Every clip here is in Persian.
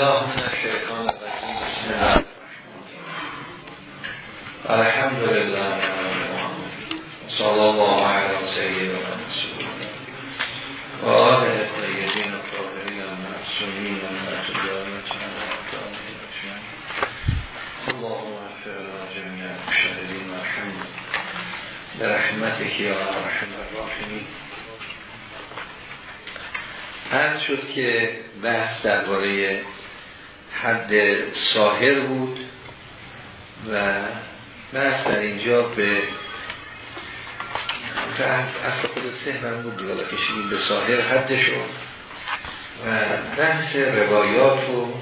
بالله من الشیطان الرجیم. بسم الله. الحمد لله صلی الله علی سیدنا رسول و آله الطیبین الطاهرین المعصومین المعتدین اللهم اغفر لنا جميع المشاهدين والحمد برحمتك یا ارحم الراحمین عرض شد که بحث درباره حد ساهر بود و بحث در اینجا به اصل خود سهرم بود دیگه کشیدیم به ساهر حد شد و بحث روایات و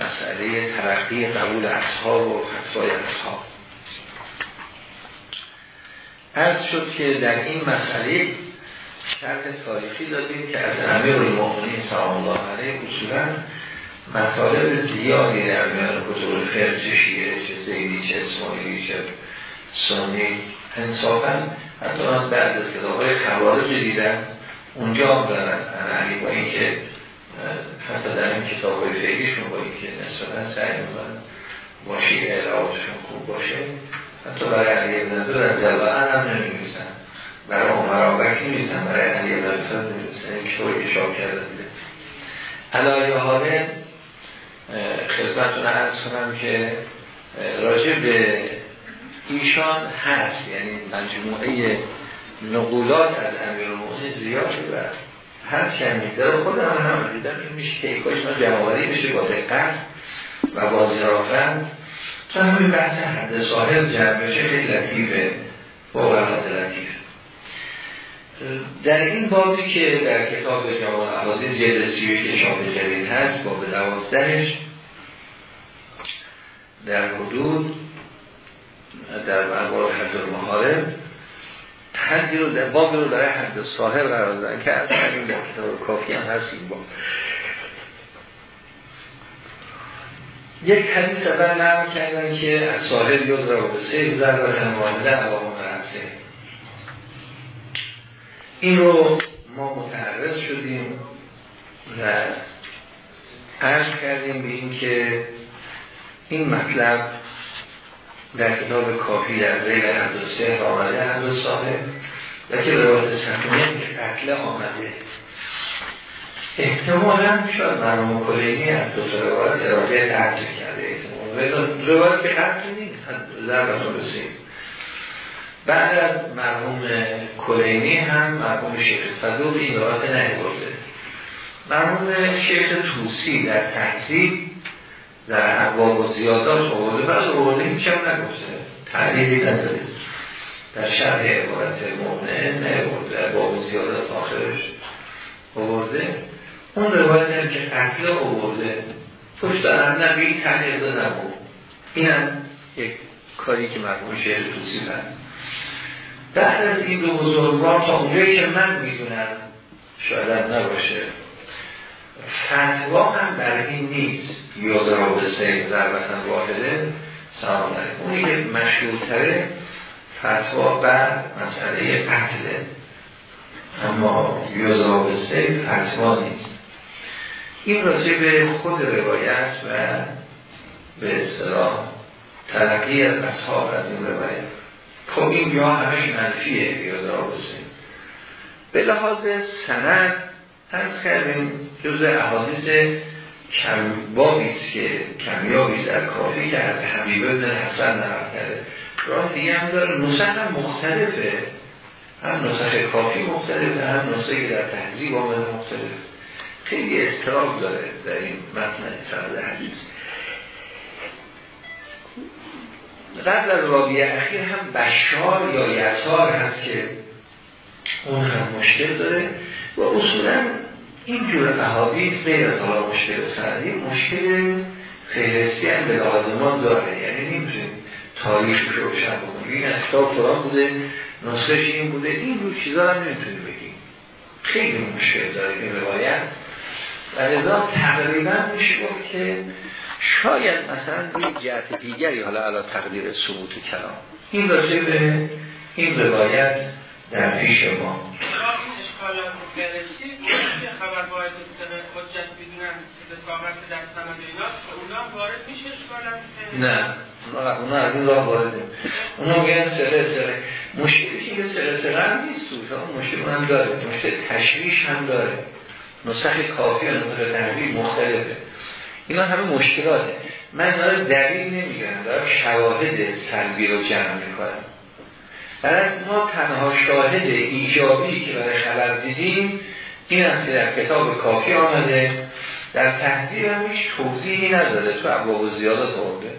مسئله ترقی قبول اصحاب و فتوای اصحاب. عرض شد که در این مسئله شرط تاریخی دادیم که از امیر المؤمنین سلام الله علیه اصولا مطالب زیادی در میان کتب فقه چه شیعه چه زیدی چه اسماعیلی چه سنی. انصافا حتی من بعد از کتاب های خوارج دیدم اونجا هم دارن علی با اینکه حتی در این کتاب های با اینکه نسبتا سعی می‌کنن با شیعه علاقاتشون خوب باشه حتی برای علی ابن در جلوه هم نمیمیسن برای عمر آبک نیستن برای علی بلفت نیستن این کتابی که شاب کرده دیده علایه حاله خدمتون ارز کنم که راجع به ایشان هست. یعنی مجموعه نقولات از امیر المومنین زیاده و هست کمی در خودم هم دیدم این میشه که ایکاش ما جمعوری میشه با دقت و با زرافت تا همین بحث حد صاحب جمع بشه خیلی لطیفه العاده لطیفه. در این بابی که در کتاب جوان عوازی جلد که شامل جدید هست باب دوازدهش در حدود در مربار حد المحارم حدی رو در بابی رو برای حد ساهر قرار دادن که از همین در کتاب کافی هم هست این باب. یک حدیث اول نرم کردن که از ساهر یاد را به سیف زر و تنوانده این رو ما متعرض شدیم و عرض کردیم به این که این مطلب در کتاب کافی در زیر حد و سهر آمده حد و که روایت سخنه قتل آمده. احتمالا شاید مرموم کلینی از دو روایت اراده قتل کرده. احتمال روایت که قتل نیست ضربتون رسید بعد از مرحوم کلینی هم مرحوم شیخ صدوق این روایت نهیورده مرحوم شیخ توسی در تحصیل در ابواب و زیادات آورده. بعد آورده هیچ هم نگفته تعلیقی نداره. در شرح عبارت مؤمنه نهیورده ابواب و زیادات آخرش آورده. اون روایت هم که قتل آورده. پشت دارم نبی تعلیق دادم این هم یک کاری که مرحوم شیخ توسی برد بعد از این دو بزرگوار تا اونجایی که من می‌دونم شاید نباشه فتوا هم بر این نیست. یادرا به سید ضربتن واحده. سلام علیکم. اونی که مشهورتره فتوا بر مسئله قتله. اما یادرا به سید فتوا نیست. این راجع به خود روایت و به اصطلاح تلقی از اصحاب از این روایت. خب این یا همه منفیه یادرا بسیم. به لحاظ سند تنس کردیم جز احادیث کم بابیست که کمیابی در کافی که از حبیب ابن حسن نقل کرده راه دیگه هم داره. نسخ هم مختلفه. هم نسخ کافی مختلفه هم نسخه در تحضیب آمده مختلف خیلی استراب داره در این متن سند حدیث. قبل از رابیه اخیر هم بشار یا یسار هست که اون هم مشکل داره و اصولا این جور احادیث غیر از حالا مشکل سندی مشکل فهرستی هم به لازمان داره. یعنی نمی‌تونیم تاریخ رو روشن بکنیم این از کتاب قرآن بوده نسخش این بوده. این رو چیزا هم نمی‌تونیم بگیم. خیلی مشکل داره این روایت. و لذا تقریبا میشه گفت که شاید مثلا یک جهت دیگری حالا علا تقدیر ثبوت کلام. این راجع به این روایت در پیش ما. نه. اونا از این راه وارده اونا میگن سره سره. مشکلی که سره سره هم نیست تو مشکل هم داره. مشکل تشریش هم داره. نسخ کافی و نسخ تنظیم مختلفه. اینا همه مشکلاته. من داره دلیل نمیگم دارم شواهد سلبی رو جمع می‌کنم. برای ما تنها شاهد ایجابی که برای خبر دیدیم این است که در کتاب کافی آمده در تحضیب هم توضیحی نداره تو ابواب زیادات آورده.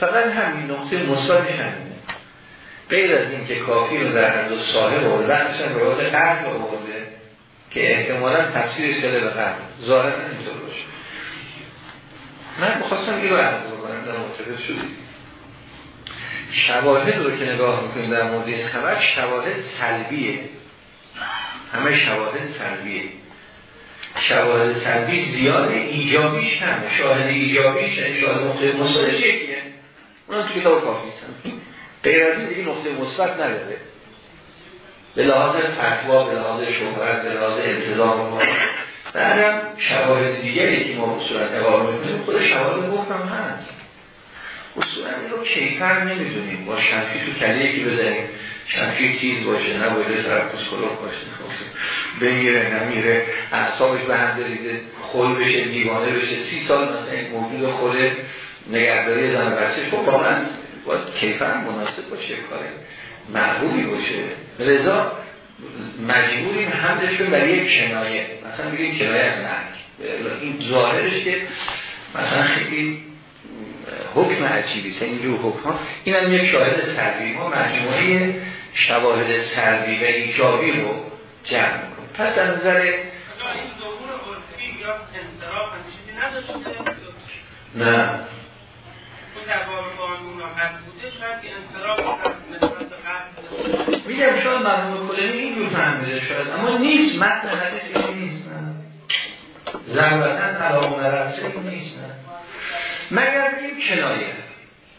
فقط همین نقطه مثبتش همینه. غیر از این که کافی رو در حد صاحب آورده بعدش هم روایت قرد آورده که احتمالا تفسیرش داره به قرد ظاهر اینطور باشه. من بخواستم این رو عرض بکنم در متفق شدید شواهد رو که نگاه می‌کنیم در مورد این خبر شواهد سلبیه. همه شواهد سلبیه. شواهد سلبی زیاد ایجابیش هم شاهد ایجابیش هم شاهد نقطه مثبتش یکیه اونم تو کتاب کافی غیر از این دیگه نقطه مثبت نداره. به لحاظ فتوا به لحاظ شهرت به لحاظ التزام بعدم شواهد دیگری که ما صورت نگاه می‌کنیم خود شواهد گفتم هست. اصولا رو کیفر نمی‌دونیم. با شنفی تو کلیه که بزنیم شنفی تیز باشه نباید طرف کسکلوف باشه بمیره نمیره اعصابش به هم دریده خل بشه دیوانه بشه. سی سال مثلا این موجود خود نگهداری زن بچه خب با من باید کیفر مناسب باشه کار محبوبی باشه. رضا مجبوریم همدش رو برای یک کنایه. مثلا بگیم کنایه از مرگ. این ظاهرش که مثلا خیلی حکم عجیبی است. اینجور حکم ها این هم یک شاهد سلبی ما مجموعه شواهد سلبی و ایجابی رو جمع می‌کنیم. پس از نظر نه. میگم شاید مرحوم کلینی اینجور فهمیده شاید. اما نیست متن حدیث این نیست. نه ضربتا علاقه مرسه نیست. نه مگر بگیم کنایه؟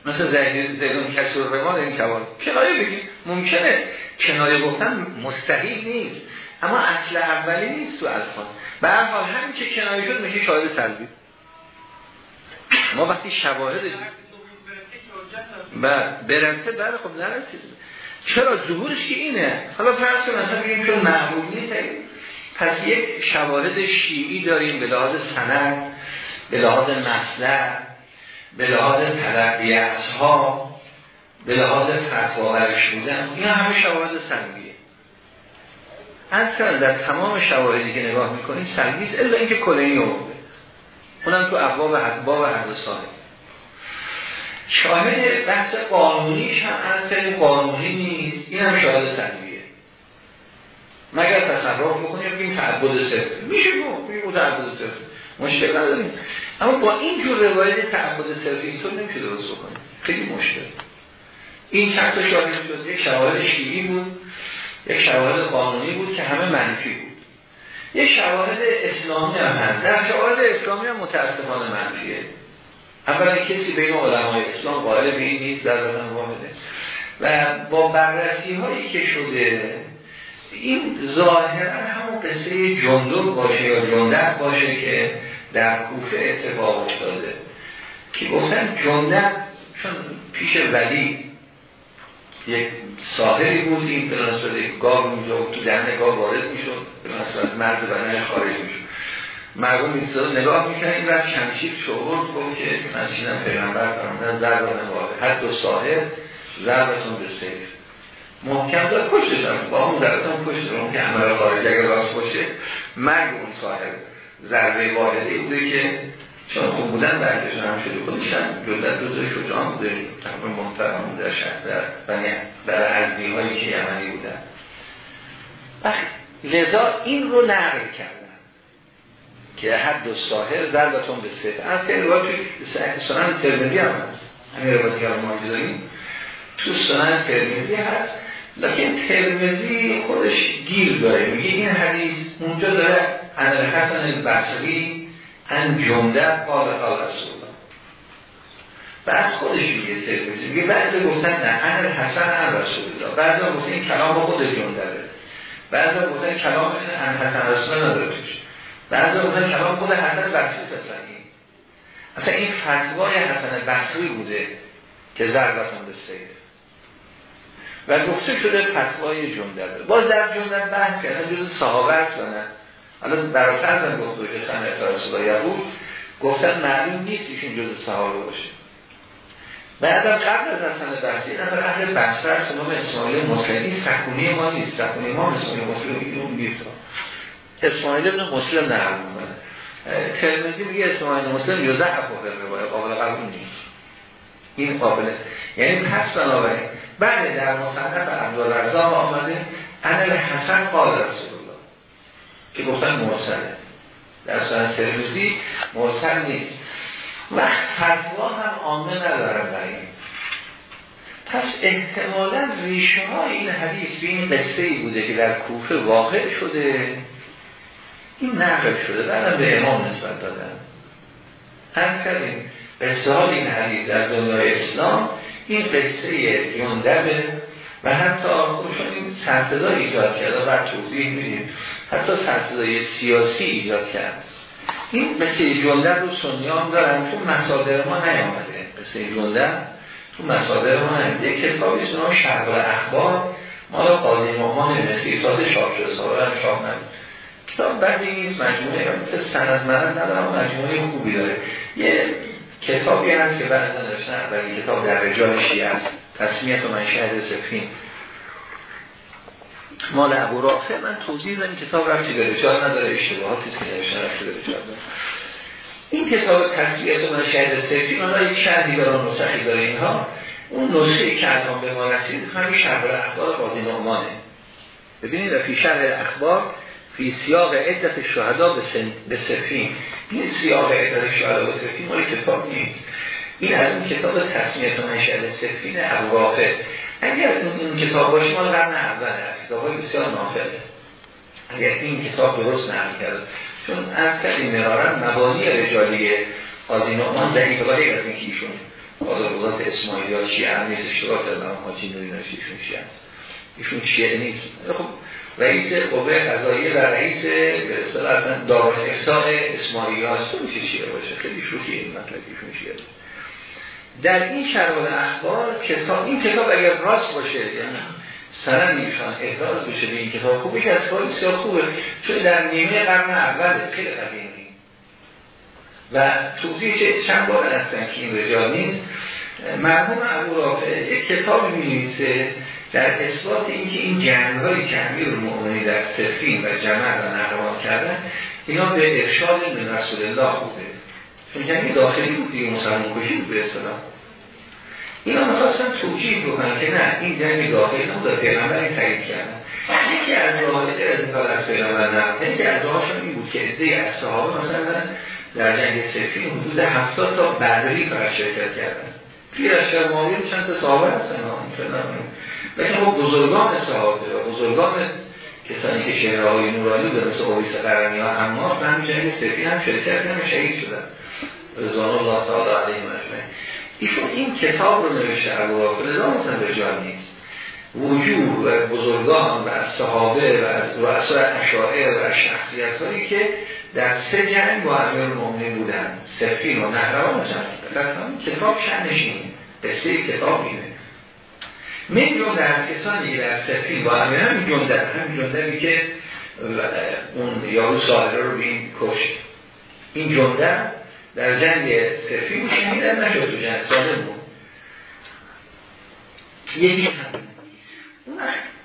مثل زیدون کسور به ما این کبار کنایه بگیم ممکنه. کنایه گفتن مستحیل نیست. اما اصل اولی نیست تو الفاظ. به هر حال همین که کنایه شد میشه شاهد سلبی. ما وقتی شواهد بعد برنسه بله خب نرسید چرا ظهورش که اینه؟ حالا فرض کن مثلا بگیم چون معقول نیست. پس یک شواهد شیعی داریم به لحاظ سند به لحاظ مصدر به لحاظ تلقی ها به لحاظ فتواورش بودن. این همه شواهد سلبیه از در تمام شواهدی که نگاه می‌کنیم سلبیست الا اینکه کلینی آورده. اونم تو ابواب حد صاحب شاهد بحث قانونیش هم از قانونی نیست. این هم شاهد سلبیه مگر تصرف بکنیم بگیم تعبد صرف. میشه بگیم تعبد صرف. مشکل نداریم. اما با این جور روایت تعبد صرفی اینطور نمیشه درست بکنیم. خیلی مشکل. این چند شاهد شد. یک شواهد شیعی بود یک شواهد قانونی بود که همه منفی بود. یک شواهد اسلامی هم هست. در شواهد اسلامی هم متاسفانه منفیه. اولا کسی بین علمای اسلام قائل به این نیست در واحده. و با بررسی هایی که شده این ظاهرا همون قصه جندب باشه یا جندب باشه که در کوفه اتفاق افتاده. که گفتن جندب چون پیش ولی یک ساحلی بود این به گاه اونجا تو دهن گاه وارد می‌شد به نصرت مرد بدن خارج می‌شد. مردم این نگاه می‌کنن و شمشیر شعور گفت که من چیزم پیغمبر فرمودن ضربتون واقع حد و صاحب ضربتون به سیف محکم داد کشتشم با اون ضربتون کشتشم که عمل خارج اگر راست باشه مرگ اون صاحب ضربه واحده بوده که چون خوب بودن برکشون هم شده خودشن جزت روز شجاع بوده. تقریبا محترم بوده. شهر در عزمی هایی که یمنی بودن. لذا این رو نقل کردن که حد و ساهر ضربتون به سفر از که روایت سنن ترمزی هم هست. همین روایتی که ما داریم تو سنن ترمزی هست. لیکن ترمزی خودش گیر داره. میگه این حدیث اونجا داره. انر حسن بصری ان جمده قال قال رسول بعد خودش میگه ترمزی میگه بعضی گفتن نه انر حسن ان رسول الله. بعضی گفتن کلام خود جمده بعضی گفتن کلام ان حسن رسول نداره توش. بعضی اونها کلام خود حسن بصری اصلا اصلا این فتوای حسن بصری بوده که ضربتان به سید و گفته شده فتوای جندبه باز در جندب بحث که اصلا جز صحابه نه؟ حالا برای فرض گفته که سمع رسول یهود. گفتن معلوم نیست ایشون جز صحابه باشه. بعدم قبل از حسن بحثی نفر اهل بصره است نام اسماعیل مسلمی سکونی ما نیست. سکونی ما اسماعیل مسلمی اون نیست اسماعیل ابن مسلم نقل می‌کنه. ترمزی میگه اسماعیل مسلم یوزع افاقل روایه قابل قبول نیست. این قابله یعنی پس بنابراین بعد در مصنف عبدالرزا آمده انل حسن قال رسول الله که گفتن مرسله در سنت ترمزی مرسل نیست. و فتوا هم آمه ندارن برای این. پس احتمالا ریشه های این حدیث به این قصه ای بوده که در کوفه واقع شده. این نقل شده بعدم به امام نسبت دادن. هم کردیم قصه ها این حدیث در دنیای اسلام این قصه جندبه و حتی خوشون این سرصدا ایجاد کرده و توضیح میدیم. حتی سرصدای سیاسی ایجاد کرد. این قصه جندب رو سنیان دارن تو مسادر ما نیامده. قصه جندب تو مسادر ما نیامده. یک کتابی سنان شهر اخبار مالا قاضی نومان مسی تازه شاب شده سابقا شاب نبود. کتاب بعدی نیست مجموعه مثل سند مرد ندارم مجموعه خوبی داره. یه کتابی هست که بعد نوشتن ولی کتاب در رجال شیعه است. تصمیت و منشهد سفین. مال ابو رافع. من توضیح دادم کتاب رفتی داره جا نداره اشتباهاتی که نوشتن رفتی داره جا این کتاب تصمیت و منشهد سفین آنها یک شهری دارن نسخی داره اینها. اون نسخه که الان به ما رسید. همین شهر اخبار بازی نعمانه. ببینید در فی اخبار فی سیاق عدت شهدا به سفین. این سیاق عدت شهدا به سفین مالی کتاب نیست. این از این کتاب تصمیت و منشأ سفین ابوافه اگر این کتاب باشه مال قرن اول است. کتاب بسیار نافله اگر این کتاب درست نقل کرده چون از کردی مرارن مبانی رجالی قاضی نعمان ضعیفه ولی از این کیشون. قاضی اسماعیل یا شیعه هم نیست. اشتراک دادن حاجی نوری نوشیشون شیعه است. ایشون شیعه نیست. خب رئیس قوه قضایی و رئیس به اصطلاح دارال افتاق اسماعیلی تو میشه شیعه باشه؟ خیلی شوخی این مطلب ایشون شیعه در این شرایط اخبار کتاب این کتاب اگر راست باشه یعنی سند ایشان احراز بشه به این کتاب خوبی که از بسیار خوبه چون در نیمه قرن اول خیلی قدیمی. و توضیح چند بار هستن که این رجال نیست. مرحوم ابو رافع یک کتاب می در اثبات اینکه این جنگ های که امیر المؤمنین در سفین و جمع و نقران کردن اینا به ارشاد من رسول الله بوده. چون جنگ داخلی بود دیگه مسلمان کشی بود به اصطلاح. اینا می‌خواستن توجیه بکنن که نه این جنگ داخلی نبود پیغمبر این تایید کردن. یکی از راههای از این کار از پیغمبر نه یکی از راهشون این بود که عده از صحابه مثلا در جنگ سفین حدود هفتاد تا بدری کار شرکت کردن. پیر اشکر مالی چند تا صحابه هستن لیکن خب بزرگان صحابه و بزرگان کسانی که شهرهای نورانی در مثل اویس قرنی ها اما هم جنگ سفی هم شرکت هم شهید شدن. رضوان الله تعالی علیه مجمع ایشون این کتاب رو نوشته ابواب رضا مثلا رجال نیست. وجود و بزرگان و از صحابه و از رؤسای اشاعر و شخصیت هایی که در سه جنگ با امیر المؤمنین بودن. سفین و نهروان مثلا کتاب شنش این قصه کتاب اینه من جون در کسانی در سفین با همین همین جنده همین جنده که اون یارو ساهره رو بین کشت این جنده در جنگ سفین شهیدن نشد تو جنگ ساله بود. یکی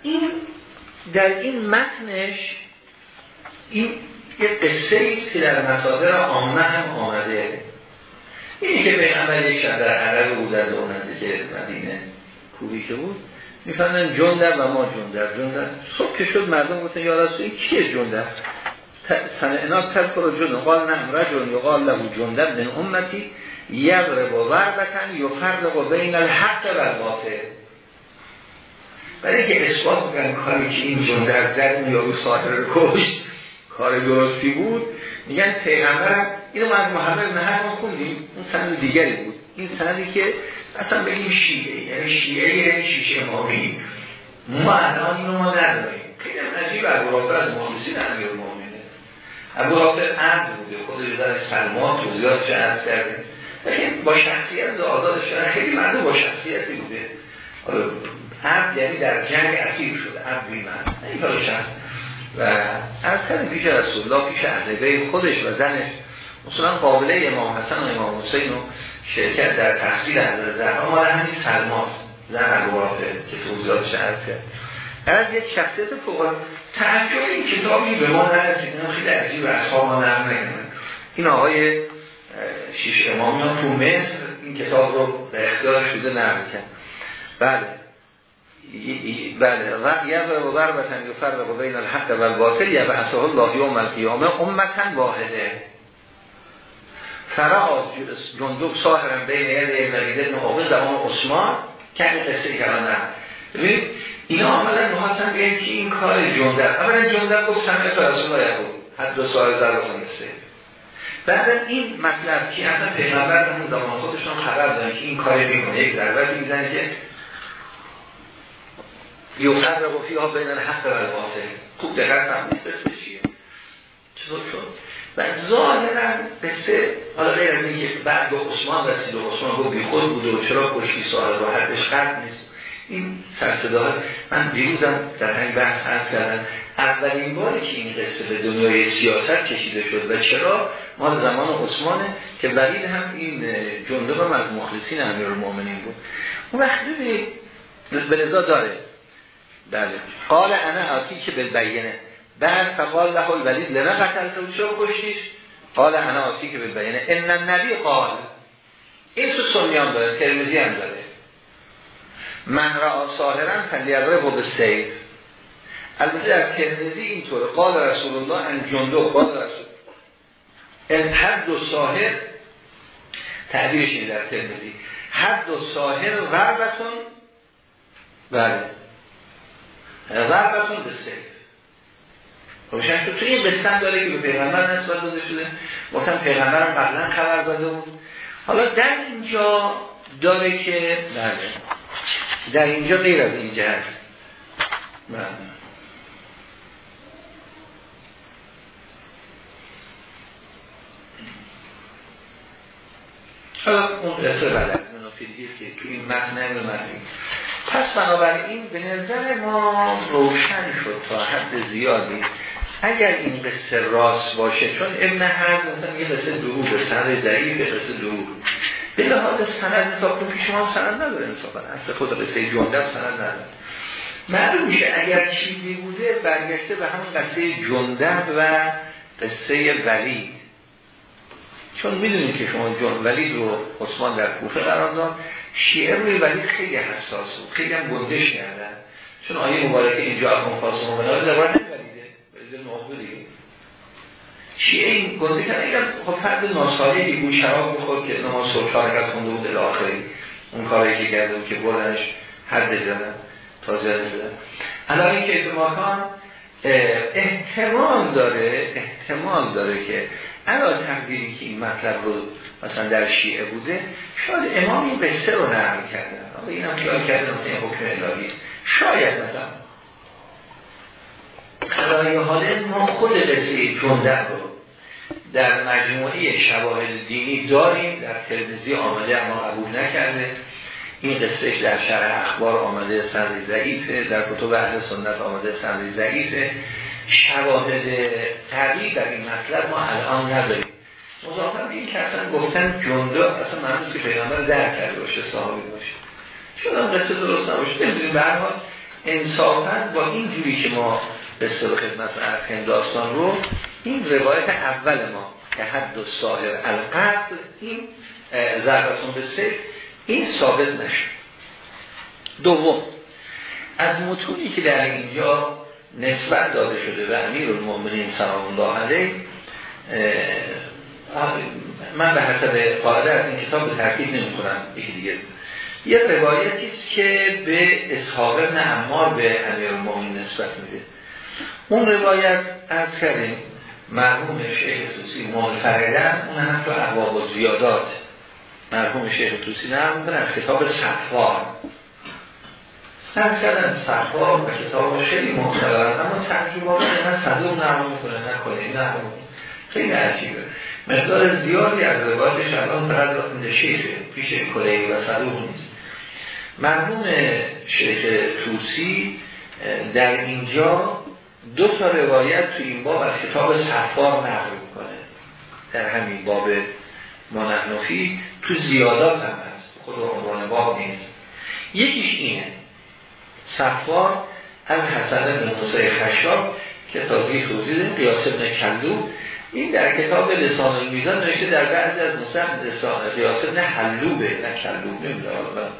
این در این متنش این یه قصه ایست که در مصادر عامه هم آمده. اینی که پیغمبر یک شب در عرب بود در دو نزدیک مدینه کوبی که بود می‌فهمن جندر و ما جندر جندر صبح که شد مردم گفتن یا رسول کیه جندر سمعنا تذکر جن قال نه رجل. یقال له جندر من امتی یضرب ضربتن یفرق بین الحق و الباطل. برای که اثبات بکنن کاری که این جندر زد یا رو ساحر رو کشت. کار درستی بود. میگن پیغمبر اینو ما از محمد ما خوندیم. اون سند دیگری بود. این سندی که اصلا این شیعه یعنی شیعه یعنی شیشه امامی ما الان اینو ما نداریم. خیلی عجیب از واقع از مخلصین امیر مومنه ابو رافع عبد بوده. خود در سلمان توضیحات چه عرض کرده. با شخصیت آزاد شدن خیلی مردم با شخصیتی بوده. عبد یعنی در جنگ اسیر شده. عبد من این کار و از پیش رسول الله پیش اهلگاه خودش و زنش مثلا قابله امام حسن و امام حسین و شرکت در تحصیل حضرت زهرا. مال همین سلماست زن ابو رافع که توضیحاتش عرض کرد. از یک شخصیت فوق تعجب این کتابی به ما نرسید خیلی عجیب اصحاب ما نرم این آقای شیش امامیان تو مصر این کتاب رو به اختیار شده نرم کرد. بله. بله یه و بربتن یفرق بین الحق و الباطل یا به اصحاب الله یوم القیامه امتا واحده. فرا جندوب ساهرن بین ولید ابن عقب زمان عثمان این قصه کردن. ببینید اینا آمدن نهاستن بیان که این کار جندب. اولا جندب گفت سمعت رسول الله بود حد دو سال در خونسته بعد این مطلب که اصلا پیغمبر همون زمان خودشون خبر دارن که این کار می‌کنه یک ضربت می‌زنه که یوفر و ها بین الحق و الباطل خوب دقت فهمید قصه چیه؟ چطور شد؟ و ظاهرا قصه حالا غیر از اینکه بعد به عثمان رسید و عثمان گفت بی خود بود و چرا کشی سوال و حدش قرد نیست. این سرصدا من دیروزم در همین بحث هست کردم. اولین باری که این قصه به دنیای سیاست کشیده شد و چرا ما زمان عثمانه که ولید هم این جندب هم از مخلصین امیر المؤمنین بود. اون وقت به داره. بله. قال انا آتی که بالبینه؟ بعد فقال له الولید لما قتلت چرا کشتیش؟ قال انا آتی که بالبینه. ان النبی قال. این تو سنیان داره ترمیزی هم داره. من را ساهرن فلیره به سیف البته در ترمیزی اینطوره. قال رسول الله ان جندو قال رسول ان حد و ساهر تعبیرش این در ترمیزی حد و ساهر ضربتون بله. ضربتون به سیف روشن تو توی این قسم داره که به پیغمبر نسبت داده شده. گفتم پیغمبر قبلا خبر داده بود. حالا در اینجا داره که بله. در اینجا غیر از اینجا هست بله. حالا اون قصه بعد از منافیدی که توی این متن نمیمدیم پس بنابراین به نظر ما روشن شد تا حد زیادی. اگر این قصه راست باشه چون ابن حزم مثلا یه قصه به سند ضعیف قصه دروغ. به لحاظ سند حساب کن پیش ما سند نداره انصافا. اصل خود قصه جندب سند نداره. معلوم میشه اگر چیزی بوده برگشته به همون قصه جندب و قصه ولید. چون می‌دونید که شما جن ولید رو عثمان در کوفه قرار داد. شیعه روی ولید خیلی حساس بود. خیلی هم گندش کردن. چون آیه مبارکه اینجا اقوم فاسم و منال زبان شیعه این گنده کردن. اگر خب فرد ناسالی اون شراب بخور که نماز صبح حرکت خونده بود. الاخری اون کاری که کرده بود که بردنش حد زدن. تا زیاده زدن. الان این که ماکان احتمال داره احتمال داره که الا تقدیری که این مطلب رو مثلا در شیعه بوده شاید امام این قصه رو نقل حالا این هم خیال کردن مثلا این حکم الهی شاید مثلا. برای حال ما خود قصه جنده رو در مجموعه شواهد دینی داریم در تلویزی آمده اما قبول نکرده. این قصهش در شرح اخبار آمده سندی ضعیفه در کتب اهل سنت آمده سندی ضعیفه. شواهد قوی در این مطلب ما الان نداریم. مضافم این که اصلا گفتن جنده اصلا معنیست که پیغمبر در کرده باشه صحابی باشه. چون هم قصه درست نباشه. نمی‌دونیم به انصافا با این جوری که ما به صدق خدمت ارکن داستان رو این روایت اول ما که حد و ساهر القتل این ضربتون به سیف این ثابت نشد. دوم از متونی که در اینجا نسبت داده شده به امیر المومنین سلام الله علیه من به حسب قاعده از این کتاب به ترتیب نمی کنم یکی دیگه. یه روایتی است که به اصحاب ابن عمار به امیر المومنین نسبت میده. اون روایت از کردیم مرحوم شیخ توسی منفردن اون هم تو احواب و زیادات مرحوم شیخ توسی نرم از کتاب صفوار از کردم صفوار و کتاب خیلی مختلف اما ترجیبات نه صدوق نرم می‌کنه نه کنه نه خیلی عجیبه. مقدار زیادی از روایتش الان فقط شیخه پیش کلی و صدوق نیست. مرحوم شیخ توسی در اینجا دو تا روایت تو این باب از کتاب صفار نقل می‌کنه. در همین باب منحنفی تو زیادات هم هست. خود عنوان باب نیست. یکیش اینه. صفار از حسن بن خشاب که تازی توضیح قیاس ابن کلو این در کتاب لسان المیزان نوشته در بعضی از مصحف لسان قیاس ابن حلوبه نه کلوب نمی‌دونم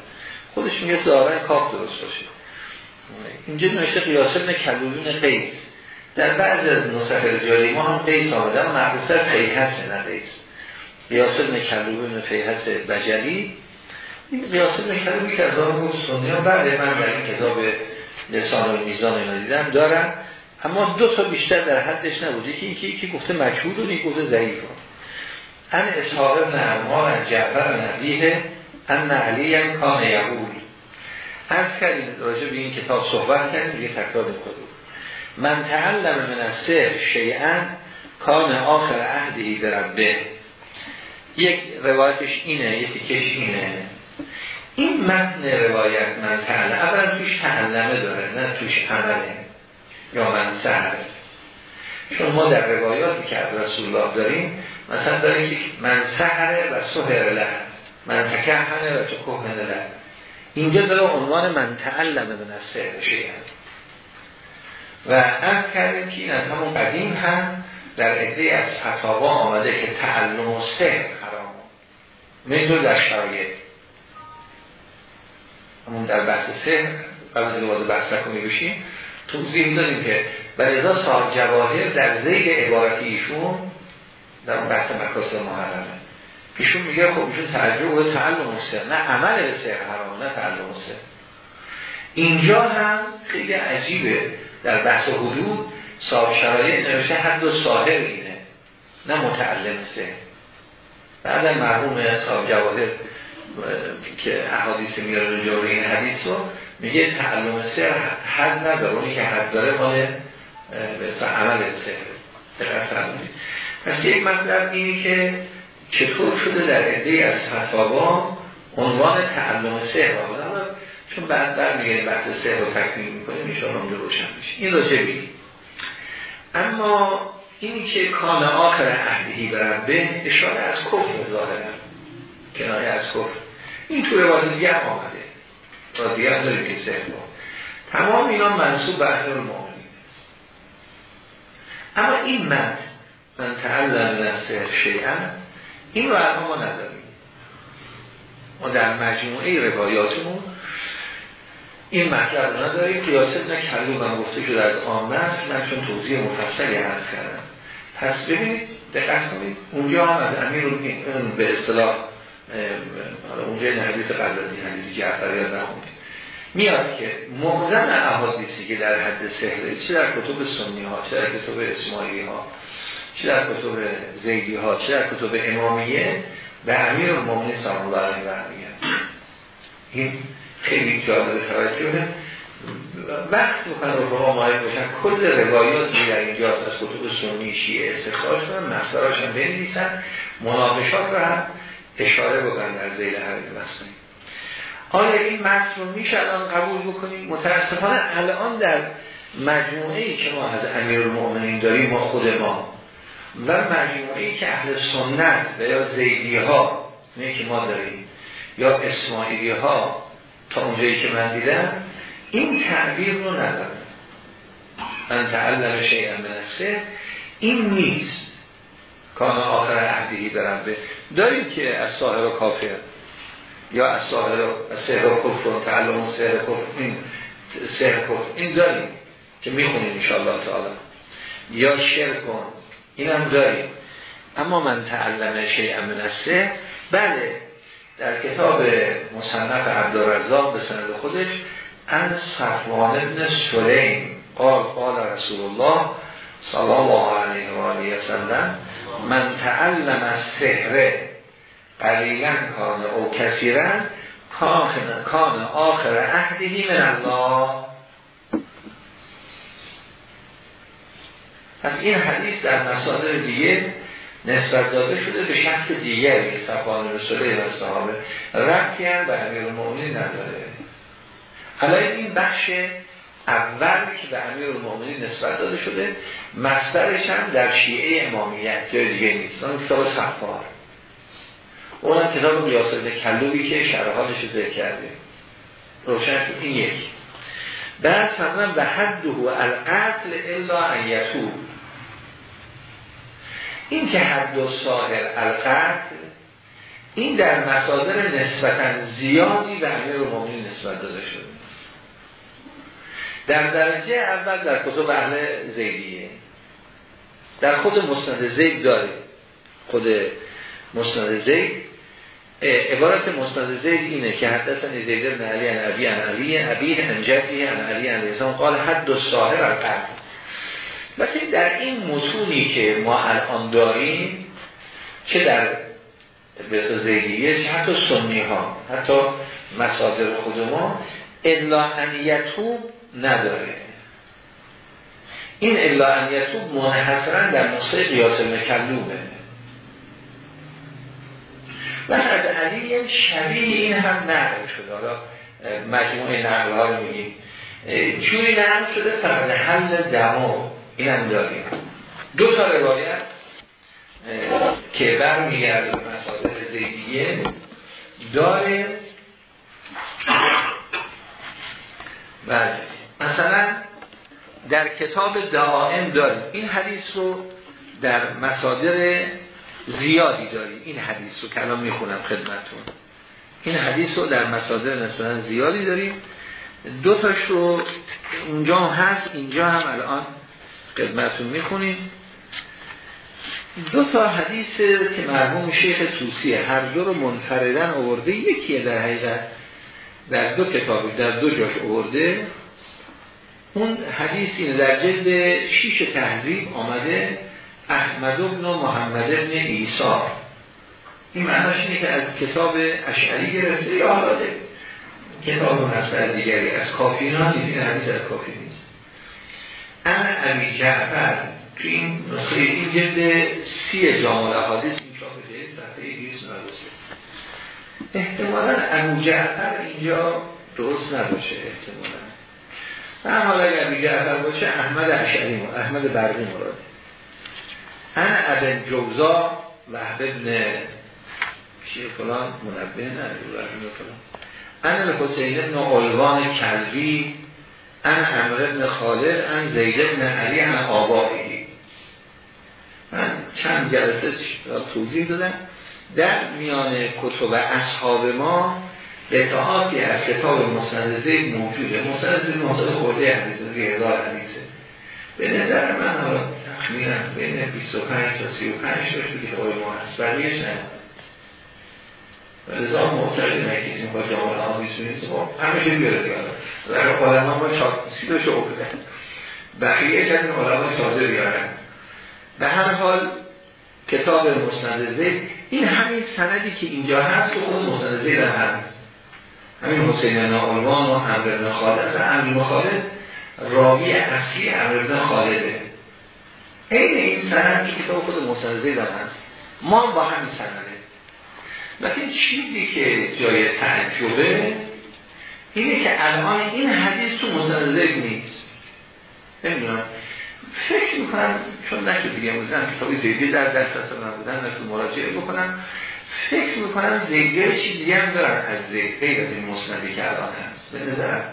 خودش میگه دارن کاف درست باشه. اینجا نوشته قیاس ابن کلوبین قیس. در بعضی از نسخ رجالی ما هم قیس اما محبوستر قیحس نه قیس. قیاس ابن کلوبین قیحس بجلی. این قیاس ابن کلوبی که از آن گفت سنی ها بعد من در این کتاب لسان و میزان اینا دیدم دارم. اما دو تا بیشتر در حدش نبود. یکی اینکه یکی گفته مجهود و یکی گفته ضعیف ان اصحاب ابن عمار از جعفر نبیه ان علی هم کان یقول از کردیم راجع به این کتاب صحبت کردیم یه تکرار کنیم من تعلم من از شیئا کان آخر عهدی بربه یک روایتش اینه یکی کش اینه. این متن روایت من تعلم اولا توش تعلمه داره نه توش عمله. یا من سهر چون ما در روایاتی که از رسول الله داریم مثلا داریم که من سهره و سهر له. من تکهنه و تو کهنه له. اینجا داره عنوان من تعلم من از سهر و از کردیم که این از همون قدیم هم در عده از فتاوا آمده که تعلم و سهر حرام. میدون در شرایط. همون در بحث سهر قبل از بحث نکنی بشیم توضیح داریم که ازا صاحب جواهر در زید عبارتی ایشون در اون بحث مکاسب محرمه. ایشون میگه خب ایشون تعجب و تعلم سر نه عمل سر حرام نه تعلم سر. اینجا هم خیلی عجیبه در بحث حدود صاحب شرایط نوشته هر دو ساهر اینه نه متعلم سر. بعد مرحوم صاحب جواهر که احادیث میاره جوری این حدیث رو میگه تعلم سر حد نداره. اونی که حد داره مال به عمل سر پس یک مطلب اینه که چطور شده در عده از فتاوا عنوان تعلم سهر آمده چون بعد میگه بحث سهر رو تکمیل می‌کنیم میشون اونجا روشن میشه این راجع بید اما این که کان آخر اهدهی بربه اشاره از کفر ظاهره کنایه از کفر. این تو روایت دیگه آمده. تا دیگه داریم که سهر تمام اینا منصوب به اهل المؤمنین. اما این مد من تعلم من سهر شیعن این رو ما نداریم. ما در مجموعه روایاتمون این مطلب رو نداریم قیاست نه کلو من گفته شده از آمه است من چون توضیح مفصلی عرض کردم. پس ببینید دقت کنید اونجا هم از امیر به اصطلاح اونجا این حدیث قبل از این حدیث جعفر یاد نخونید میاد که مغزن احادیثی که در حد سهره چه در کتب سنی ها چه در کتب اسماعیلی ها چه در کتب زیدی ها چه در کتب امامیه به امیر مومنی سلام الله علیه برمیگرد این خیلی جالب توجهه وقت می‌کنه رو ما مایه باشن. کل روایات در اینجا از کتب سنی شیعه استخراج کنن مصدراش هم بنویسن مناقشات رو هم اشاره بکنن در زیل هر مسئله آیا این متن رو میشه الان قبول بکنیم. متاسفانه الان در مجموعه ای که ما از امیر المؤمنین داریم ما خود ما و مجموعی که اهل سنت و یا زیدی ها نه که ما داریم یا اسماعیلی ها تا اونجایی که من دیدم این تعبیر رو ندارم من تعلم شیعن منسه این نیست. کان آخر عهدی برم به داریم که از ساهر و کافر یا از ساهر و سهر و کفر و تعلم و کفر. این سهر کفر. این داریم که می‌خونیم انشاءالله تعالی. یا شرکون این هم داریم اما من تعلم شیء من السه بله در کتاب مصنف عبدالرزاق به سند خودش ان صفوان ابن سلیم قال قال رسول الله صلی الله علیه و آله وسلم من تعلم از سهره قلیلا کان او کثیرا کان آخر عهدی من الله. پس این حدیث در مصادر دیگه نسبت داده شده به شخص دیگری صفان رسوله و صحابه ربطی هم به امیر نداره. حالا این بخش اول که به امیر نسبت داده شده مصدرش هم در شیعه امامیت جای دیگه نیست. اون کتاب صفار. اونم کتاب قیاسه کلوبی که شرحاتش ذکر کرده. روشن این یک. بعد فرمان به حد و القتل الا ان این که حد و ساهر القتل این در مصادر نسبتا زیادی به امیر نسبت داده شده. در درجه اول در کتب اهل زیدیه در خود مستند زید داره. خود مستند زید عبارت مستند زید اینه که حدثنی زید بن علی ان ابی ان علی ابی ان جدی ان علی ان قال حد و ساهر القلب. وقتی در این متونی که ما الان داریم که در به زیدیه حتی سنی ها حتی مصادر خود ما الا انیتو نداره. این الا انیتو منحصرا در نسخه قیاس مکلومه و از علی شبیه این هم نقل شده. حالا مجموعه نقل ها رو میگیم. جوری نقل شده فقط حل دمو این هم داریم. دو تا روایت که برمیگرده به مسادر زیدیه داره. بله. مثلا در کتاب دعائم داریم. این حدیث رو در مسادر زیادی داریم. این حدیث رو کلام می‌خونم خدمتون این حدیث رو در مسادر مثلا زیادی داریم. دو تاش رو اونجا هست اینجا هم الان خدمتون می‌خونیم. دو تا حدیث که مرحوم شیخ توسیه هر دو رو منفردن آورده. یکیه در حقیقت در دو کتاب در دو جاش آورده. اون حدیث اینه در جلد شیش تحریب آمده احمد ابن محمد ابن ایسا این معناش اینه که از کتاب اشعری گرفته یا داده کتاب مصدر دیگری از کافی نیست این حدیث از کافی نیست. انا امی جعفر تو این نسخه این جلد سی جامعه حادث این چاپ جلد صفحه 293 احتمالا امو جعفر اینجا درست نباشه احتمالا. هم حالا اگر میگه اول باشه احمد اشعری احمد برقی مراد. انا ابن جوزا و ابن چیه فلان منبه نه فلان. انا الحسین ابن علوان کلبی ان امر ابن خالد ان زید ابن علی ان آبایی من چند جلسه توضیح دادم. در میان کتب اصحاب ما اتحاقی از کتاب مستند زید موجوده. مستند زید مستند خورده حدیثه هزار حدیثه. به نظر من حالا تخمیرم بین 25 تا 35 تا شده که ما هست. بقیهش نه. و لذا معتقد نکیزیم با جامعه آزیسون نیست. خب همیشه بیاره بیاره در علما با سی تا شعب بدن بقیه جمعی علما ساده بیارن به هر حال کتاب مستند زید این همین سندی که اینجا هست که خود مستند زید هم هست. همین حسین ناولوان و امر ابن خالد. و امر خالد راوی اصلی امر ابن خالده. این این سند که کتاب خود مستنزه هم هست ما با همین سنده. لیکن چیزی که جای تعجبه اینه که الان این حدیث تو مستنزه نیست. نمی‌دونم. فکر می‌کنم چون نشد دیگه بودن کتابی زیدی در دست هست بودن نشد مراجعه بکنم. فکر می‌کنم زیگه چی دیگه هم دارن از غیر از این مسندی که الان هست. به نظرم.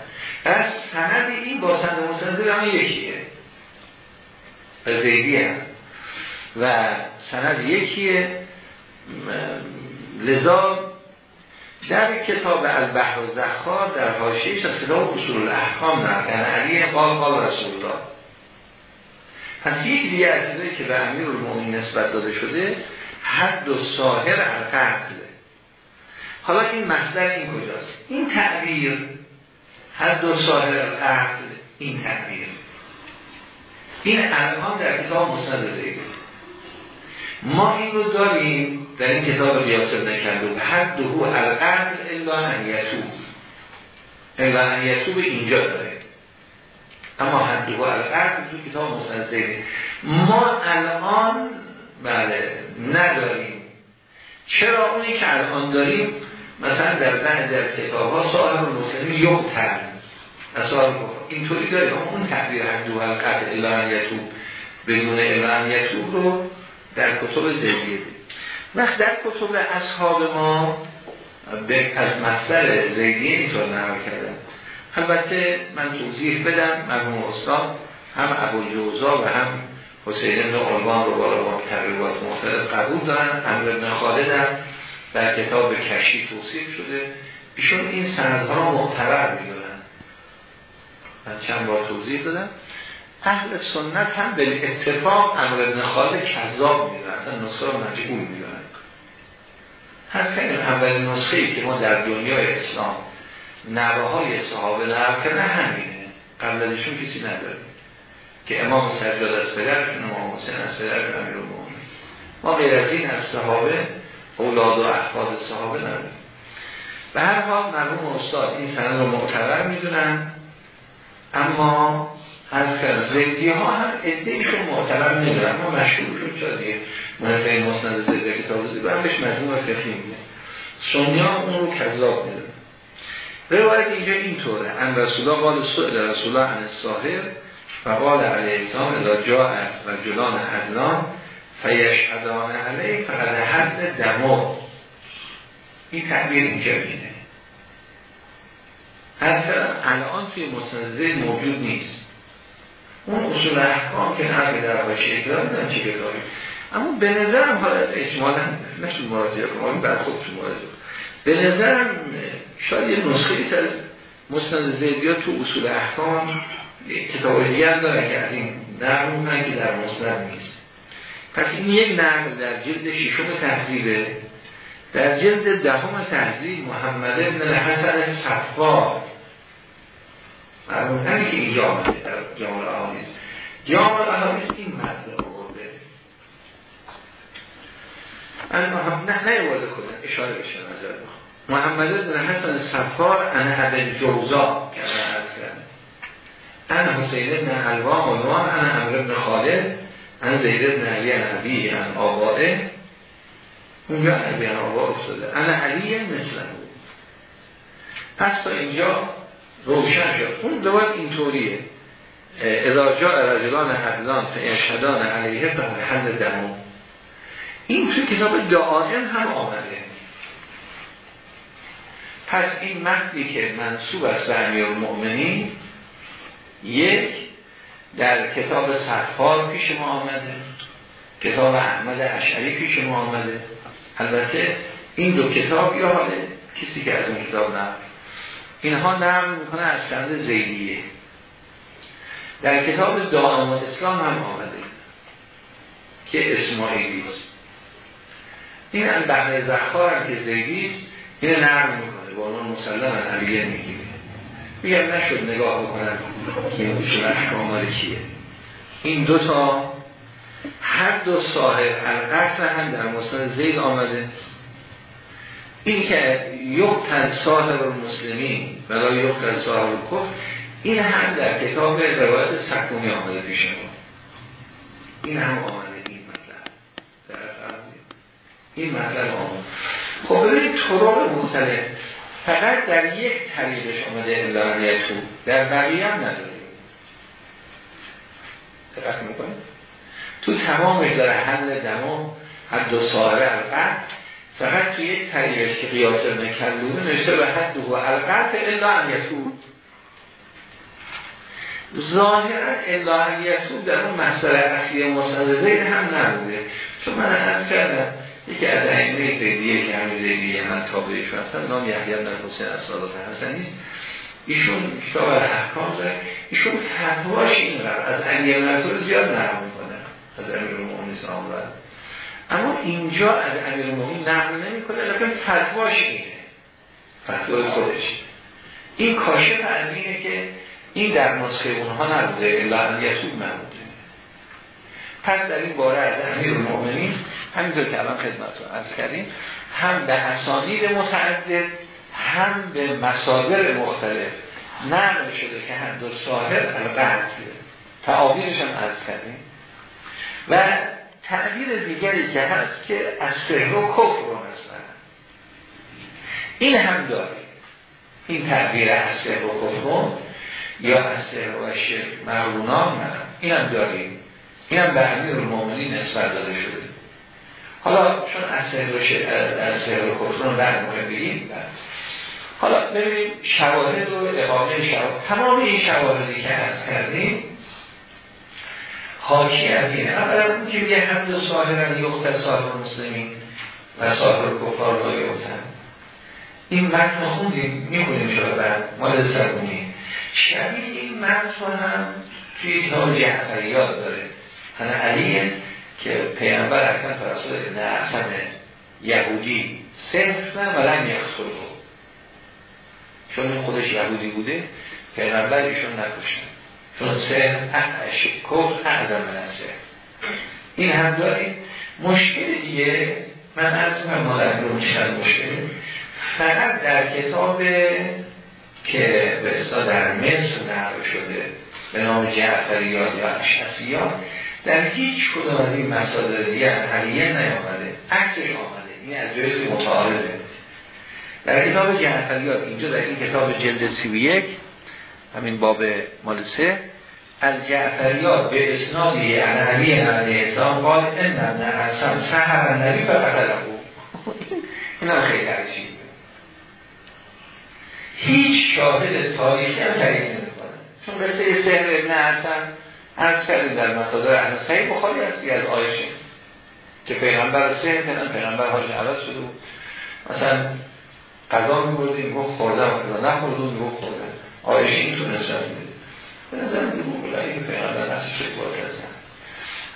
از سند این با سند مسند هم یکیه. و زیدی هم. و سند یکیه. لذا در کتاب البحر و زخار در حاشیش از صدا اصول الاحکام نرکن علی قال قال رسول الله. پس یک دیگه از که به امیر المومین نسبت داده شده حد و ساهر القتل حالا این مصدر این کجاست؟ این تعبیر حد و ساهر القتل این تعبیر. این الان در کتاب مصند زیده ما این رو داریم در این کتاب قیاس ابن و حد و القتل الا ان یتوب. الا ان یتوب اینجا داره. اما حد و القتل تو کتاب مصند زیده ما الان بله نداریم. چرا؟ اونی که الان داریم مثلا در بعض در کتاب ها صاحب مسلمی یک تر اصلا اینطوری داریم. اون تعبیر هم دو حلقت الان یتوب بدون الان رو در کتب زیدیه وقت در کتب اصحاب ما از مصدر زیدیه اینطور نقل کردم البته من توضیح بدم مرحوم استاد هم ابو جوزا و هم حسین ابن قربان رو بالا با تقریبات مختلف قبول دارن. امر ابن خالد در کتاب کشی توصیف شده. ایشون این سندها رو معتبر می‌دونن. من چند بار توضیح دادم. اهل سنت هم به اتفاق امر ابن خالد کذاب می‌دونن. اصلا نسخه رو مجبور می‌دونن. هر کنیم اول نسخه ای که ما در دنیای اسلام نوه های صحابه کردن همینه. قبل ازشون کسی نداره. که امام سجاد از پدرشون امام حسین از پدر امیر ما غیر از این از صحابه اولاد و احفاد صحابه نداریم. به هر حال مرحوم استاد این سند رو معتبر می‌دونن اما از زندگی ها هم ادهیشون معتبر نمی‌دونن. ما مشهورشون شدیه منطقه مصند زنده کتاب زیده برم بهش مجموع فقهی میده سنی ها اون رو کذاب می‌دونن روایت اینجا اینطوره. ان رسول الله قال سئل رسول الله عن الصاحب و قال علیه السلام اذا جاء و جلان عدلان فیشهدان علیه فقط حد دمو. این تعبیر اینجا بینه اصلا الان توی مستنزه موجود نیست. اون اصول احکام که نرمی در باشه دارم چه کتابی اما به نظرم حالا اجمالا نشون مراجعه کنم بعد خودشون مراجعه به نظرم شاید یه نسخه از مستند زیدیات تو اصول احکام کتاب دیگر داره که از این نرمون که در مستند نیست. پس این یک نقل در جلد ششم تحضیبه در جلد دهم تحضیب محمد ابن حسن صفار همین که اینجا آمده در جامعه احادیث. جامعه احادیث این مطلب برده نه نه وارد کنم اشاره بشه نظر محمد ابن حسن صفار انا ابن جوزا که انا عرض کردم. انا حسین علوام و نوان انا امر ابن خالد ان زید ابن علی ان عبی ان آقائه اونجا عبی ان آقا افتاده. ان علی مثل پس تا اینجا روشن شد. اون دوباره اینطوریه. اذا جاء رجلان عدلان فارشدان علیه به حد دمون این توی کتاب دعائم هم آمده. پس این مهدی که منصوب است به امیر یک در کتاب صفار پیش ما آمده کتاب احمد اشعری پیش ما آمده. البته این دو کتاب یا حاله کسی که از اون کتاب نه اینها نرم می‌کنه از سند زیدیه. در کتاب دائم اسلام هم آمده که اسماعیلی است این هم بحر زخار هم که زیدی است این نرم می‌کنه. با اون مسلم علیه می‌گیره میگم نشد نگاه بکنم که این اصول کیه این دوتا هر دو صاحب القتل هم در مسلم زید آمده. این که یقتل صاحب المسلمین ولا یقتل صاحب کف این هم در کتاب روایت سکونی آمده پیش ما این هم آمده این مطلب. این مطلب آمده خب ببینید طرق مختلف. فقط در یک طریقش آمده تو در بقیه هم نداریم. دقت می‌کنیم تو تمامش داره حل دمام حد و ساره القت فقط تو یک طریقش که قیاس ابن کلومه نشته به حد و القت الا ان یتوب. ظاهرا الا ان در اون مسئله اصلی مصدزه هم نبوده. چون من از کردم یکی از ائمه زیدیه که همین زیدیه من تابعش هستن. نام یحیی بن حسین اسادات حسنی ایشون کتاب احکام داره. ایشون فتواش این از امیر منصور زیاد نقل می‌کنه. از امیر المؤمنین سلام اما اینجا از امیر المؤمنین نقل نمی‌کنه لیکن فتواش اینه. فتوای خودش. این کاشف از اینه که این در نسخه اونها نبوده یسوب نبوده. پس در این باره از امیر المؤمنین همینطور که الان خدمت رو از کردیم هم به اسانید متعدد هم به مصادر مختلف نقل شده که هم دو صاحب القتل تعابیرش هم از کردیم. و تعبیر دیگری که هست که از سهر و کفر رو هستن. این هم داره. این تعبیر از سهر و کفر یا از سهر و شرک مرونان این هم داریم. این هم به امیر المومنی نسبت داده شده. حالا چون از سهر و, شرک از سهر و کفر رو برمونه بگیم حالا ببینیم شواهد و اقامه شواهد تمام این شواهدی که از کردیم حاکی از اینه اولا اون که میگه حمد و صاحرن یخت صاحب مسلمین و صاحب کفار را یختن این متن خوندیم می‌خونیم شده بعد. مال سرمونی شبیه این متن هم توی کتاب جعفریات داره. هنه علیه که پیامبر اکرم فرسول ابن احسن یهودی صرف نه ولن یخصلو چون خودش یهودی بوده پیغمبر ایشون نکشتن چون سه کفر اعظم من این هم داریم مشکل دیگه من از من مادر رو مشکل فقط در کتاب که به در مصر نقل شده به نام جعفریات یا اشعسیات در هیچ کدوم از این مسادر دیگر حلیه نیامده عکسش آمده. این از جایز متعارضه. در کتاب جعفریات اینجا در این کتاب جلد سی و یک همین باب مال سه از جعفریات به اسنادی علی علیه السلام قال ان ابن حسن سحر نبی فقط این هم خیلی عجیبه هیچ شاهد تاریخی هم تایید نمی‌کنه. چون قصه سهر ابن حسن عرض کردیم در مصادر اهل صحیح بخاری هستی از آیشه که پیغمبر سهر کنن پیغمبر حاج عوض شده بود. مثلا قضا میبردیم گفت خوردم قضا نخوردون گفت خوردم آیشه این تو نسبت میده به نظر میده بولایی که پیغمبر نفسش رو باید هستن.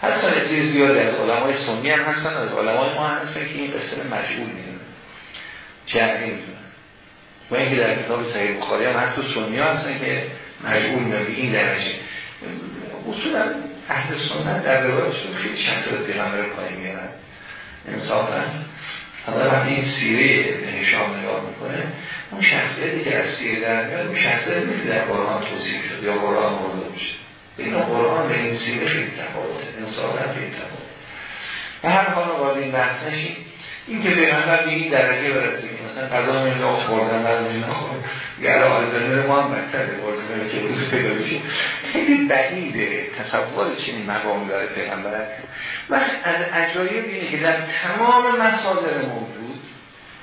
هستن ازیر زیاد از علمای سنی هم هستن از علمای ما هستن که این قصه مجعول می‌دونن. جهری می‌دونن. و اینکه در کتاب صحیح بخاری هم حتی سنی هستن که مجعول می‌دونن این درجه. اصولا اهل سنت در روایتشون خیلی تا پیغمبر پایین میارن انصافا حالا وقتی این سیره ابن هشام نگاه می‌کنه اون شخصیتی که از سیره در میاد اون شخصیت نیست در قرآن توصیف شد یا قرآن مرده میشه این قرآن به این سیره خیلی تفاوته. انصافا خیلی تفاوته. به هر حال وارد این بحث نشیم. این که پیغمبر به این درجه برسه که مثلا قضا میگه خوردن بعد اینا خورد گر آزمیر ما هم بهتره آزمیر که روز پیدا بشیم خیلی بعیده. تصور چنین مقام داره پیغمبر. و از عجایب اینه که در تمام مصادر موجود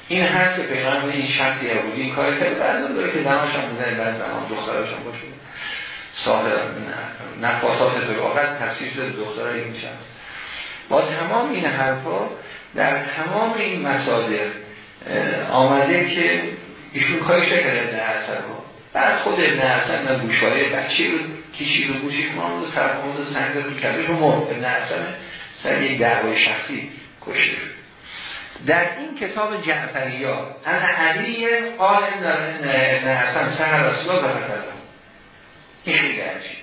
این هست که پیغمبر این شخص یهودی این کار کرده. بعضی داره که زناش هم بودن بعض زمان دختراش هم باشه. صاحب نفاسات به واقع تفسیر شده دخترای این شخص با تمام این حرفا در تمام این مصادر آمده که ایشون کاری شکر ابن حسن رو. بعد خود ابن حسن نه گوشواره بچه رو کشی رو گوشی کنان رو ترخمون رو سنگ رو کرده رو مرد. ابن حسن سر یک دعوای شخصی کشته در این کتاب جعفریات از علی قال ابن حسن سهر رسول الله بفتر این خیلی عجیب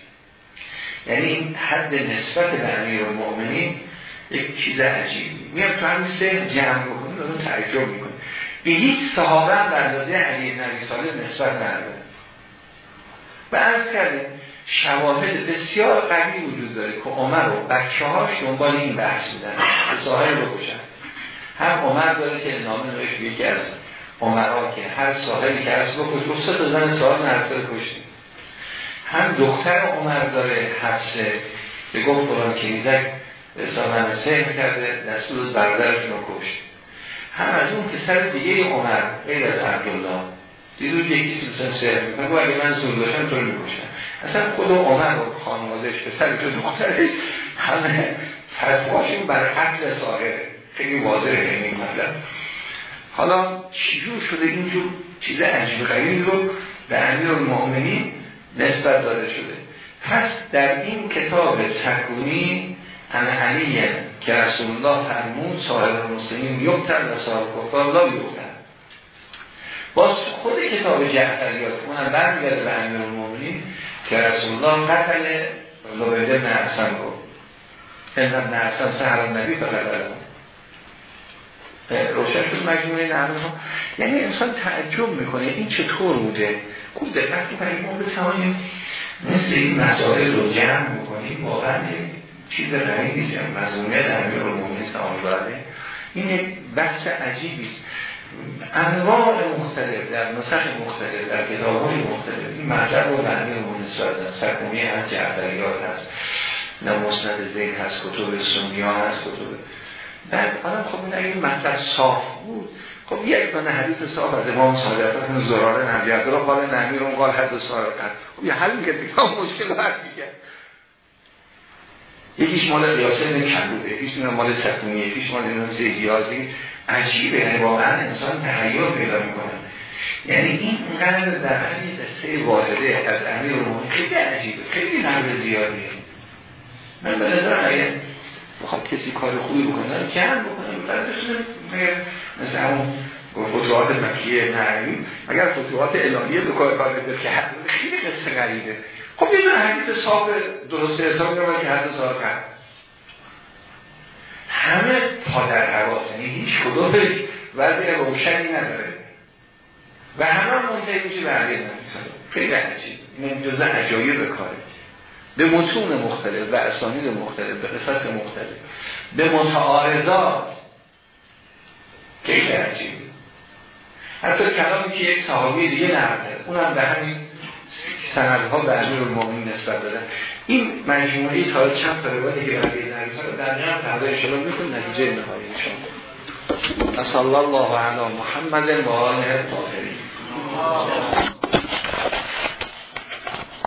یعنی حد نسبت به امیر المؤمنین یک چیز عجیبی. میام تو همین سه جمع بکنیم اون تعجب می‌کنیم به هیچ صحابه هم اندازه علی نبی صالح نسبت نداره. و عرض کردیم شواهد بسیار قوی وجود داره که عمر و بچه هاش دنبال این بحث میدن به ساحل بکشن. هم عمر داره که نامه نوش یکی از عمرها که هر ساحلی که از بکش گفت تا زن ساحل نرفته کشتیم. هم دختر عمر داره حفظه به گفت قرآن کنیزک به من سهم کرده دستور برادرشون رو کشت. هم از اون پسر دیگه عمر غیر از عبدالله. دیدو یکی مثلا سهر می‌کنه اگه من زور داشتم تو می‌کشم. اصلا خود عمر و خانوادش پسر تو دخترش همه فتواشون بر قتل ساهره خیلی واضحه این مطلب. حالا چیجور شده اینجور چیز عجیب غریبی رو به امیر المؤمنین نسبت داده شده؟ پس در این کتاب سکونی ان علیه که رسول الله فرمود صاحب مسلمین یکتر و صاحب کفار لا یکتر باز خود کتاب جعفریات اونم برمیگرده به امیر المومنین که رسول الله قتل لبیده نحسن رو. این هم نحسن سهر نبی فقط روشن شد مجموعه نحسن یعنی انسان تعجب می‌کنه این چطور بوده. خوب دقت می‌کنیم ما بتوانیم مثل این مسائل رو جمع می‌کنیم. واقعا چیز غریبی نیست. مضمونه در امیر المومنین سلام این یک بحث عجیبی است. انواع مختلف در نسخ مختلف در کتاب های مختلف این مطلب رو معنی مونساد سکونی از جعفریات هست. نه مسند زین هست کتب سنیا هست کتب. بعد آدم خب این اگه مطلب صاف بود خب یک دانه حدیث صاف از امام صادق از زراره نبی عبدالله قال نمیر اون قال حد صادق خب یه حل میگه دیگه مشکل حل میگه یکیش مال قیاسه این کلوبه یکیش مال سکونی یکیش مال این زیادی عجیبه یعنی واقعا انسان تحییر پیدا می‌کنه. یعنی این قرار در همین قصه واحده از امیر المومنین خیلی عجیبه خیلی نقل زیادیه. من به نظر اگه بخواد کسی کار خوبی بکنه جمع بکنه مثل همون فتوحات مکیه نهیم اگر فتوحات الهیه به کار کار که خیلی قصه غریبه. خب یه دونه حدیث صاحب درست حساب میگم که حد صاحب کرد همه پا در حواس یعنی هیچ کدومش وضع روشنی نداره. و همه منتهی میشه به علیه خیلی عجیب. جزء عجایب کاره. به متون مختلف و اسانید مختلف به قصص مختلف. به متعارضات. خیلی عجیب. حتی کلامی که یک صحابی دیگه نرده اونم به همین سندها به امیر المومنین نسبت دادن این مجموعه تا چند تا روایتی که برای نریسا در جمع فردا اشتباه می‌کنه نتیجه نهایی شما. صلی الله علی محمد و آله. الطاهرین